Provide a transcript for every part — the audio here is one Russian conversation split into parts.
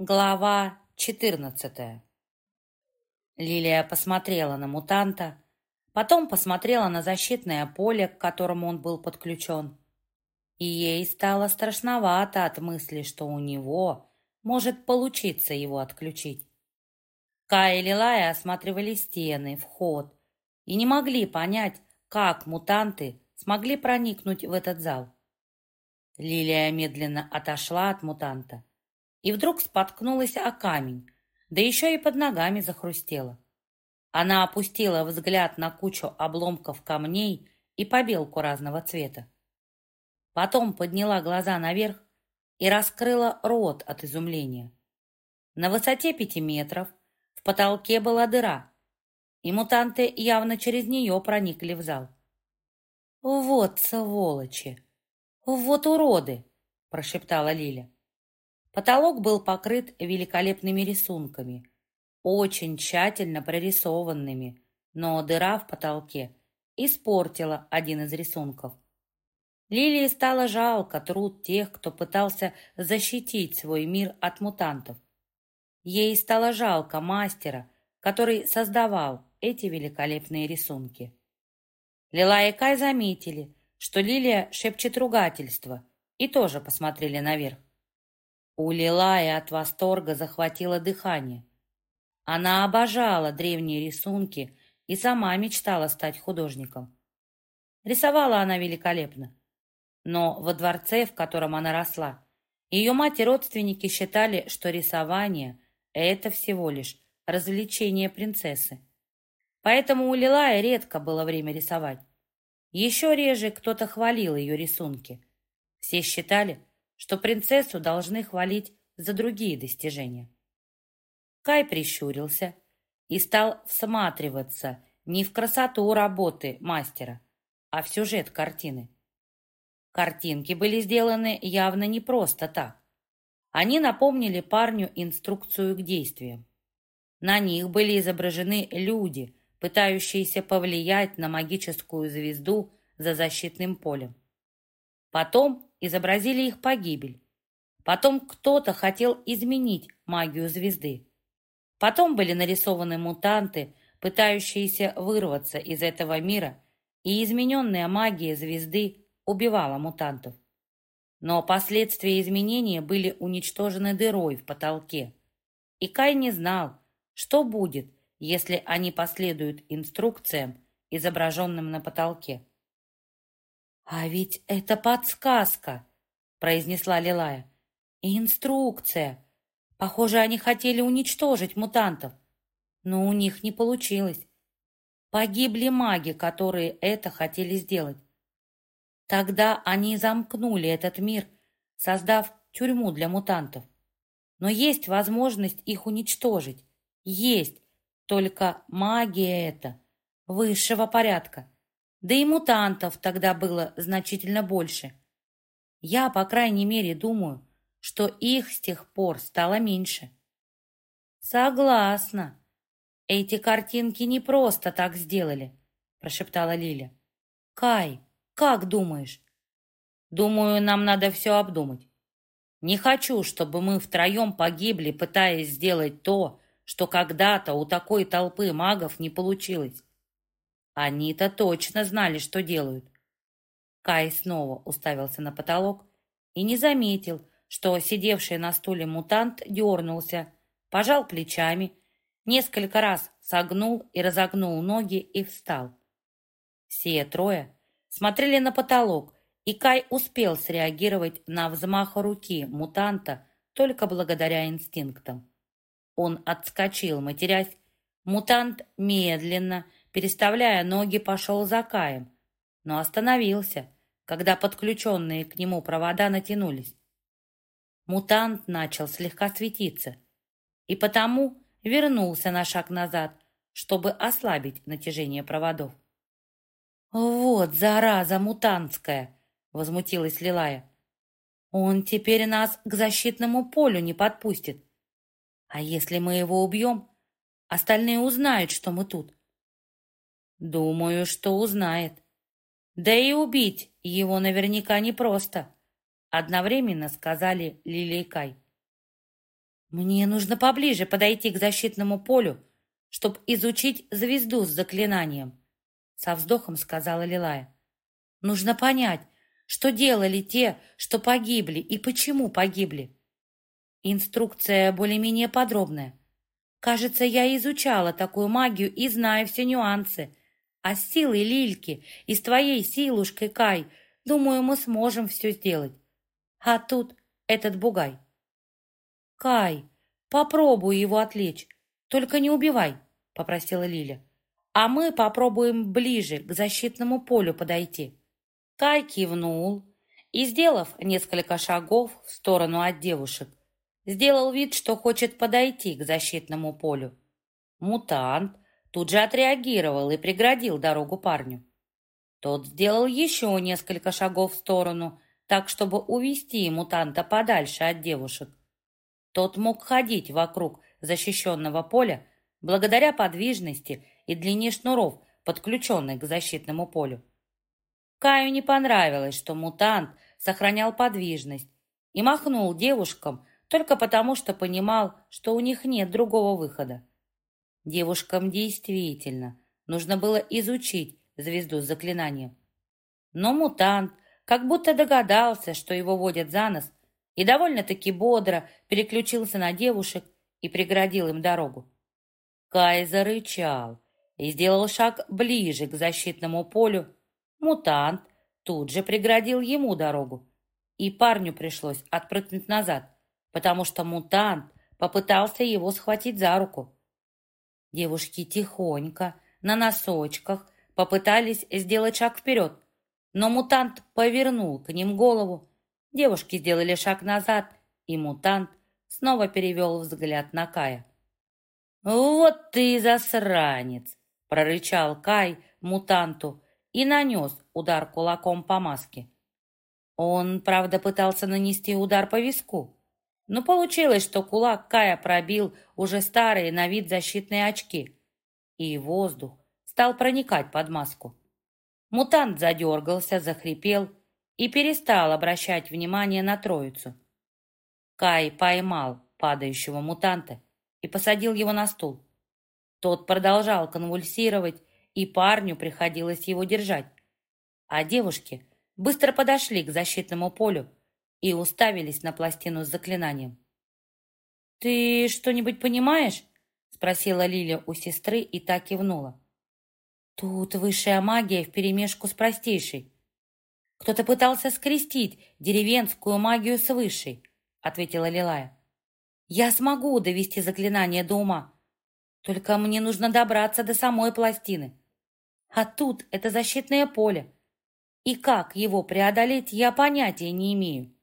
Глава 14 Лилия посмотрела на мутанта, потом посмотрела на защитное поле, к которому он был подключен. И ей стало страшновато от мысли, что у него может получиться его отключить. Кай и Лилая осматривали стены, вход, и не могли понять, как мутанты смогли проникнуть в этот зал. Лилия медленно отошла от мутанта и вдруг споткнулась о камень, да еще и под ногами захрустела. Она опустила взгляд на кучу обломков камней и побелку разного цвета. Потом подняла глаза наверх и раскрыла рот от изумления. На высоте пяти метров в потолке была дыра, и мутанты явно через нее проникли в зал. «Вот сволочи! Вот уроды!» – прошептала Лиля. Потолок был покрыт великолепными рисунками, очень тщательно прорисованными, но дыра в потолке испортила один из рисунков. Лилии стало жалко труд тех, кто пытался защитить свой мир от мутантов. Ей стало жалко мастера, который создавал эти великолепные рисунки. Лила и Кай заметили, что Лилия шепчет ругательство, и тоже посмотрели наверх. У Лилаи от восторга захватило дыхание. Она обожала древние рисунки и сама мечтала стать художником. Рисовала она великолепно. Но во дворце, в котором она росла, ее мать и родственники считали, что рисование — это всего лишь развлечение принцессы. Поэтому у Лилая редко было время рисовать. Еще реже кто-то хвалил ее рисунки. Все считали, что принцессу должны хвалить за другие достижения. Кай прищурился и стал всматриваться не в красоту работы мастера, а в сюжет картины. Картинки были сделаны явно не просто так. Они напомнили парню инструкцию к действиям. На них были изображены люди, пытающиеся повлиять на магическую звезду за защитным полем. Потом изобразили их погибель. Потом кто-то хотел изменить магию звезды. Потом были нарисованы мутанты, пытающиеся вырваться из этого мира, и измененная магия звезды убивала мутантов. Но последствия изменения были уничтожены дырой в потолке. И Кай не знал, что будет, если они последуют инструкциям, изображенным на потолке. «А ведь это подсказка!» — произнесла Лилая. «Инструкция! Похоже, они хотели уничтожить мутантов, но у них не получилось. Погибли маги, которые это хотели сделать. Тогда они замкнули этот мир, создав тюрьму для мутантов. Но есть возможность их уничтожить. Есть. Только магия это высшего порядка. Да и мутантов тогда было значительно больше. Я, по крайней мере, думаю, что их с тех пор стало меньше. Согласна. Эти картинки не просто так сделали, прошептала Лиля. Кай, как думаешь? Думаю, нам надо все обдумать. Не хочу, чтобы мы втроем погибли, пытаясь сделать то, что когда-то у такой толпы магов не получилось. Они-то точно знали, что делают. Кай снова уставился на потолок и не заметил, что сидевший на стуле мутант дернулся, пожал плечами, несколько раз согнул и разогнул ноги и встал. Все трое смотрели на потолок, и Кай успел среагировать на взмах руки мутанта только благодаря инстинктам. Он отскочил, матерясь. Мутант медленно, переставляя ноги, пошел за Каем, но остановился, когда подключенные к нему провода натянулись. Мутант начал слегка светиться, и потому вернулся на шаг назад, чтобы ослабить натяжение проводов. «Вот зараза мутантская!» — возмутилась Лилая. «Он теперь нас к защитному полю не подпустит. А если мы его убьем, остальные узнают, что мы тут. Думаю, что узнает. Да и убить его наверняка непросто. Одновременно сказали Лили и Кай. Мне нужно поближе подойти к защитному полю, чтобы изучить звезду с заклинанием, со вздохом сказала Лилая. Нужно понять, что делали те, что погибли и почему погибли. Инструкция более-менее подробная. Кажется, я изучала такую магию и знаю все нюансы. А с силой Лильки и с твоей силушкой, Кай, думаю, мы сможем все сделать. А тут этот бугай. Кай, попробуй его отвлечь, только не убивай. — попросила Лиля. «А мы попробуем ближе к защитному полю подойти». Кай кивнул и, сделав несколько шагов в сторону от девушек, сделал вид, что хочет подойти к защитному полю. Мутант тут же отреагировал и преградил дорогу парню. Тот сделал еще несколько шагов в сторону, так, чтобы увести мутанта подальше от девушек. Тот мог ходить вокруг защищенного поля, благодаря подвижности и длине шнуров, подключенных к защитному полю. Каю не понравилось, что мутант сохранял подвижность и махнул девушкам только потому, что понимал, что у них нет другого выхода. Девушкам действительно нужно было изучить звезду с заклинанием. Но мутант как будто догадался, что его водят за нос, и довольно-таки бодро переключился на девушек и преградил им дорогу. Кай зарычал и сделал шаг ближе к защитному полю. Мутант тут же преградил ему дорогу, и парню пришлось отпрыгнуть назад, потому что мутант попытался его схватить за руку. Девушки тихонько, на носочках, попытались сделать шаг вперед, но мутант повернул к ним голову. Девушки сделали шаг назад, и мутант снова перевел взгляд на Кая. «Вот ты засранец!» — прорычал Кай мутанту и нанес удар кулаком по маске. Он, правда, пытался нанести удар по виску, но получилось, что кулак Кая пробил уже старые на вид защитные очки, и воздух стал проникать под маску. Мутант задергался, захрипел и перестал обращать внимание на троицу. Кай поймал падающего мутанта и посадил его на стул. Тот продолжал конвульсировать, и парню приходилось его держать. А девушки быстро подошли к защитному полю и уставились на пластину с заклинанием. «Ты что-нибудь понимаешь?» — спросила Лиля у сестры и так кивнула. «Тут высшая магия вперемешку с простейшей. Кто-то пытался скрестить деревенскую магию с высшей», — ответила Лилая. Я смогу довести заклинание до ума. Только мне нужно добраться до самой пластины. А тут это защитное поле. И как его преодолеть, я понятия не имею.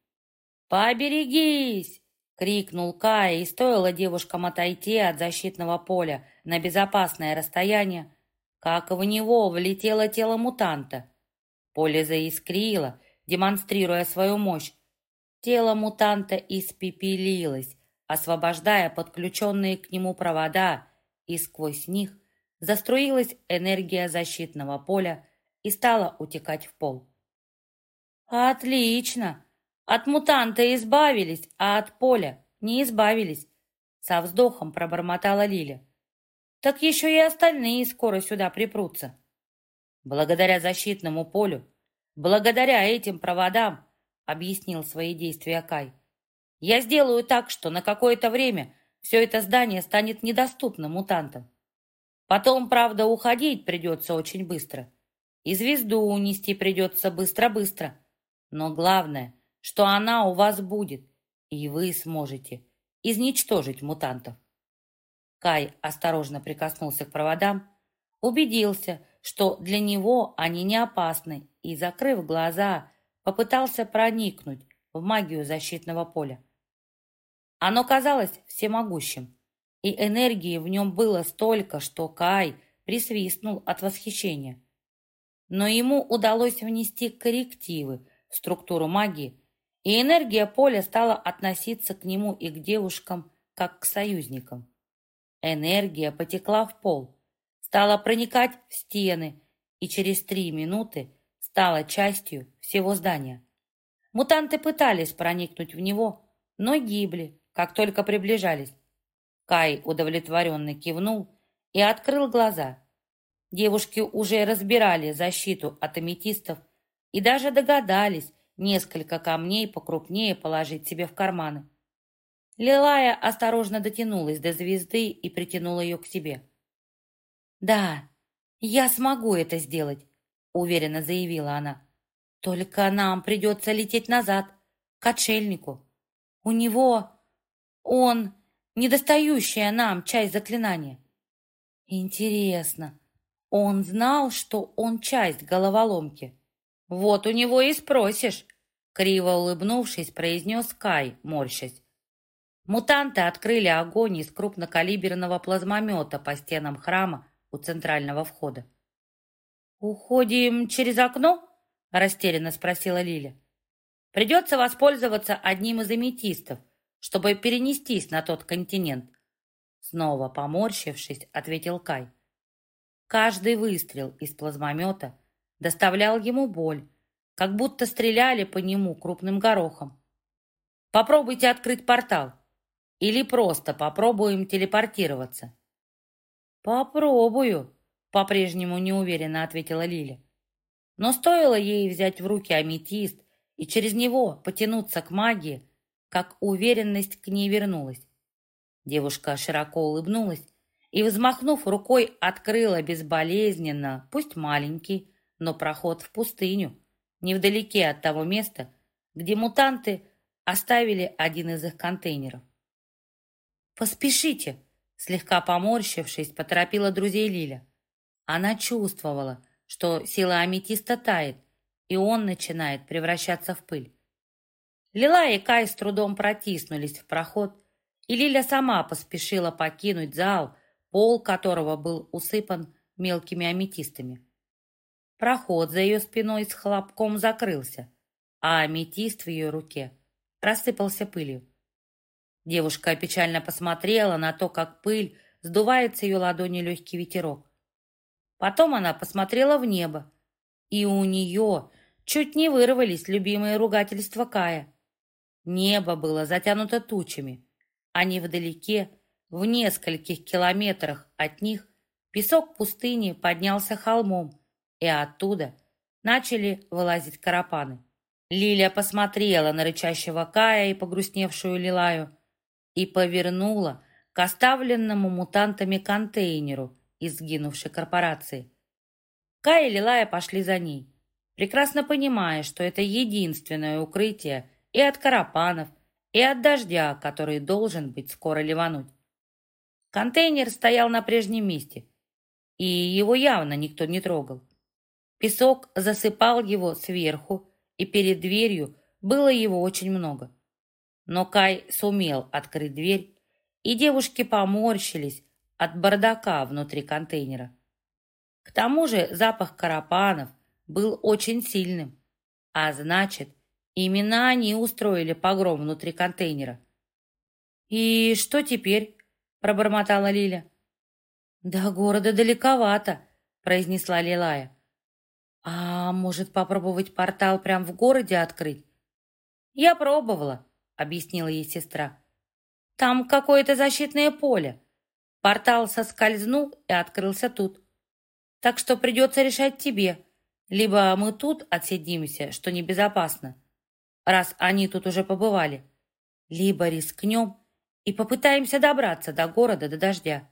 «Поберегись!» — крикнул Кай, и стоило девушкам отойти от защитного поля на безопасное расстояние, как в него влетело тело мутанта. Поле заискрило, демонстрируя свою мощь. Тело мутанта испепелилось, освобождая подключенные к нему провода, и сквозь них заструилась энергия защитного поля и стала утекать в пол. «Отлично! От мутанта избавились, а от поля не избавились!» Со вздохом пробормотала Лиля. «Так еще и остальные скоро сюда припрутся!» «Благодаря защитному полю, благодаря этим проводам!» объяснил свои действия Кай. Я сделаю так, что на какое-то время все это здание станет недоступным мутантам. Потом, правда, уходить придется очень быстро. И звезду унести придется быстро-быстро. Но главное, что она у вас будет, и вы сможете изничтожить мутантов. Кай осторожно прикоснулся к проводам, убедился, что для него они не опасны, и, закрыв глаза, попытался проникнуть в магию защитного поля. Оно казалось всемогущим, и энергии в нем было столько, что Кай присвистнул от восхищения. Но ему удалось внести коррективы в структуру магии, и энергия поля стала относиться к нему и к девушкам как к союзникам. Энергия потекла в пол, стала проникать в стены и через три минуты стала частью всего здания. Мутанты пытались проникнуть в него, но гибли, как только приближались. Кай удовлетворенно кивнул и открыл глаза. Девушки уже разбирали защиту от аметистов и даже догадались несколько камней покрупнее положить себе в карманы. Лилая осторожно дотянулась до звезды и притянула ее к себе. «Да, я смогу это сделать», — уверенно заявила она. «Только нам придется лететь назад, к отшельнику. У него... он недостающая нам часть заклинания. Интересно, он знал, что он часть головоломки? Вот у него и спросишь, криво улыбнувшись, произнес Кай, морщась. Мутанты открыли огонь из крупнокалиберного плазмомета по стенам храма у центрального входа. «Уходим через окно?» — растерянно спросила Лиля. «Придется воспользоваться одним из аметистов, чтобы перенестись на тот континент. Снова поморщившись, ответил Кай. Каждый выстрел из плазмомета доставлял ему боль, как будто стреляли по нему крупным горохом. Попробуйте открыть портал. Или просто попробуем телепортироваться. Попробую, по-прежнему неуверенно ответила Лиля. Но стоило ей взять в руки аметист и через него потянуться к магии, как уверенность к ней вернулась. Девушка широко улыбнулась и, взмахнув рукой, открыла безболезненно, пусть маленький, но проход в пустыню, невдалеке от того места, где мутанты оставили один из их контейнеров. «Поспешите!» Слегка поморщившись, поторопила друзей Лиля. Она чувствовала, что сила аметиста тает, и он начинает превращаться в пыль. Лила и Кай с трудом протиснулись в проход, и Лиля сама поспешила покинуть зал, пол которого был усыпан мелкими аметистами. Проход за ее спиной с хлопком закрылся, а аметист в ее руке рассыпался пылью. Девушка печально посмотрела на то, как пыль сдувает с ее ладони легкий ветерок. Потом она посмотрела в небо, и у нее чуть не вырвались любимые ругательства Кая. Небо было затянуто тучами, а невдалеке, в нескольких километрах от них, песок пустыни поднялся холмом, и оттуда начали вылазить карапаны. Лилия посмотрела на рычащего Кая и погрустневшую Лилаю и повернула к оставленному мутантами контейнеру из корпорации. Кай и Лилая пошли за ней, прекрасно понимая, что это единственное укрытие, и от карапанов, и от дождя, который должен быть скоро ливануть. Контейнер стоял на прежнем месте, и его явно никто не трогал. Песок засыпал его сверху, и перед дверью было его очень много. Но Кай сумел открыть дверь, и девушки поморщились от бардака внутри контейнера. К тому же запах карапанов был очень сильным, а значит, Именно они устроили погром внутри контейнера. «И что теперь?» — пробормотала Лиля. «До города далековато», — произнесла Лилая. «А может, попробовать портал прямо в городе открыть?» «Я пробовала», — объяснила ей сестра. «Там какое-то защитное поле. Портал соскользнул и открылся тут. Так что придется решать тебе. Либо мы тут отсидимся, что небезопасно, раз они тут уже побывали. Либо рискнем и попытаемся добраться до города до дождя.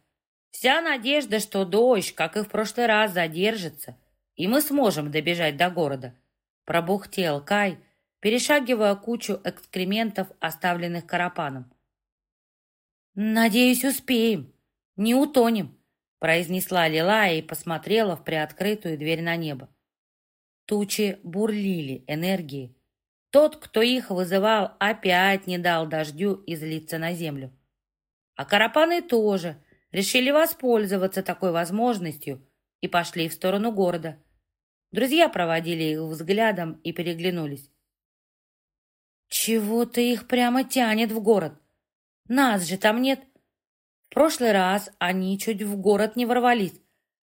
Вся надежда, что дождь, как и в прошлый раз, задержится, и мы сможем добежать до города. Пробухтел Кай, перешагивая кучу экскрементов, оставленных карапаном. «Надеюсь, успеем, не утонем», произнесла Лилая и посмотрела в приоткрытую дверь на небо. Тучи бурлили энергией, тот, кто их вызывал, опять не дал дождю излиться на землю. А карапаны тоже решили воспользоваться такой возможностью и пошли в сторону города. Друзья проводили их взглядом и переглянулись. «Чего-то их прямо тянет в город. Нас же там нет. В прошлый раз они чуть в город не ворвались,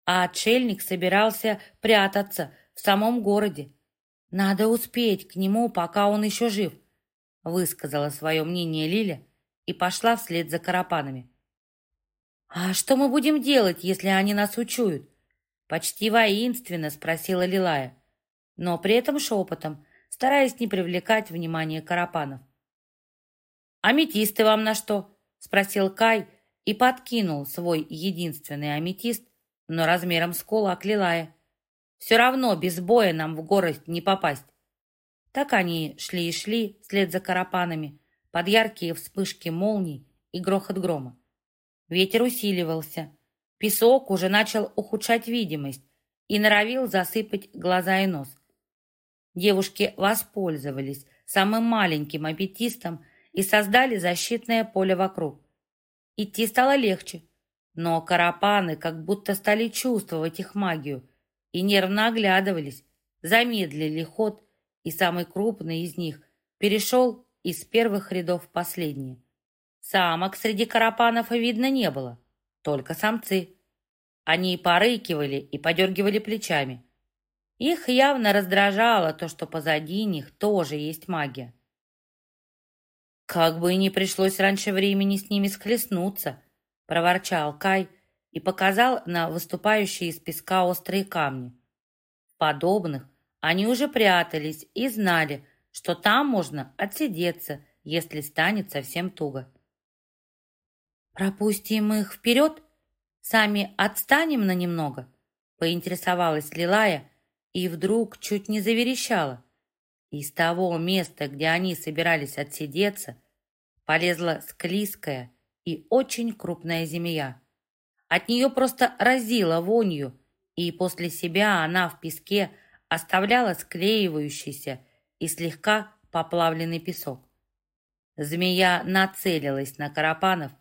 а отшельник собирался прятаться в самом городе. «Надо успеть к нему, пока он еще жив», высказала свое мнение Лиля и пошла вслед за карапанами. «А что мы будем делать, если они нас учуют?» Почти воинственно спросила Лилая, но при этом шепотом, стараясь не привлекать внимания карапанов. «Аметисты вам на что?» — спросил Кай и подкинул свой единственный аметист, но размером с кулак Лилая. «Все равно без боя нам в город не попасть». Так они шли и шли вслед за карапанами под яркие вспышки молний и грохот грома. Ветер усиливался, Песок уже начал ухудшать видимость и норовил засыпать глаза и нос. Девушки воспользовались самым маленьким аппетистом и создали защитное поле вокруг. Идти стало легче, но карапаны как будто стали чувствовать их магию и нервно оглядывались, замедлили ход, и самый крупный из них перешел из первых рядов в последние. Самок среди карапанов видно не было только самцы. Они порыкивали и подергивали плечами. Их явно раздражало то, что позади них тоже есть магия. «Как бы и не пришлось раньше времени с ними схлестнуться», — проворчал Кай и показал на выступающие из песка острые камни. Подобных они уже прятались и знали, что там можно отсидеться, если станет совсем туго. «Пропустим их вперед? Сами отстанем на немного?» Поинтересовалась Лилая и вдруг чуть не заверещала. Из того места, где они собирались отсидеться, полезла склизкая и очень крупная змея. От нее просто разило вонью, и после себя она в песке оставляла склеивающийся и слегка поплавленный песок. Змея нацелилась на Карапанов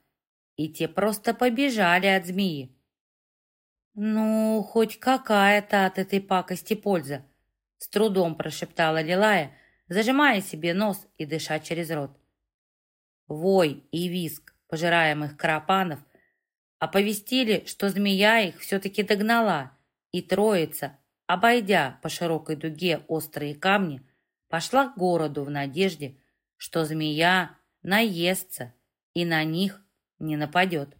и те просто побежали от змеи. «Ну, хоть какая-то от этой пакости польза!» С трудом прошептала Лилая, зажимая себе нос и дыша через рот. Вой и виск пожираемых карапанов оповестили, что змея их все-таки догнала, и троица, обойдя по широкой дуге острые камни, пошла к городу в надежде, что змея наестся и на них не нападет.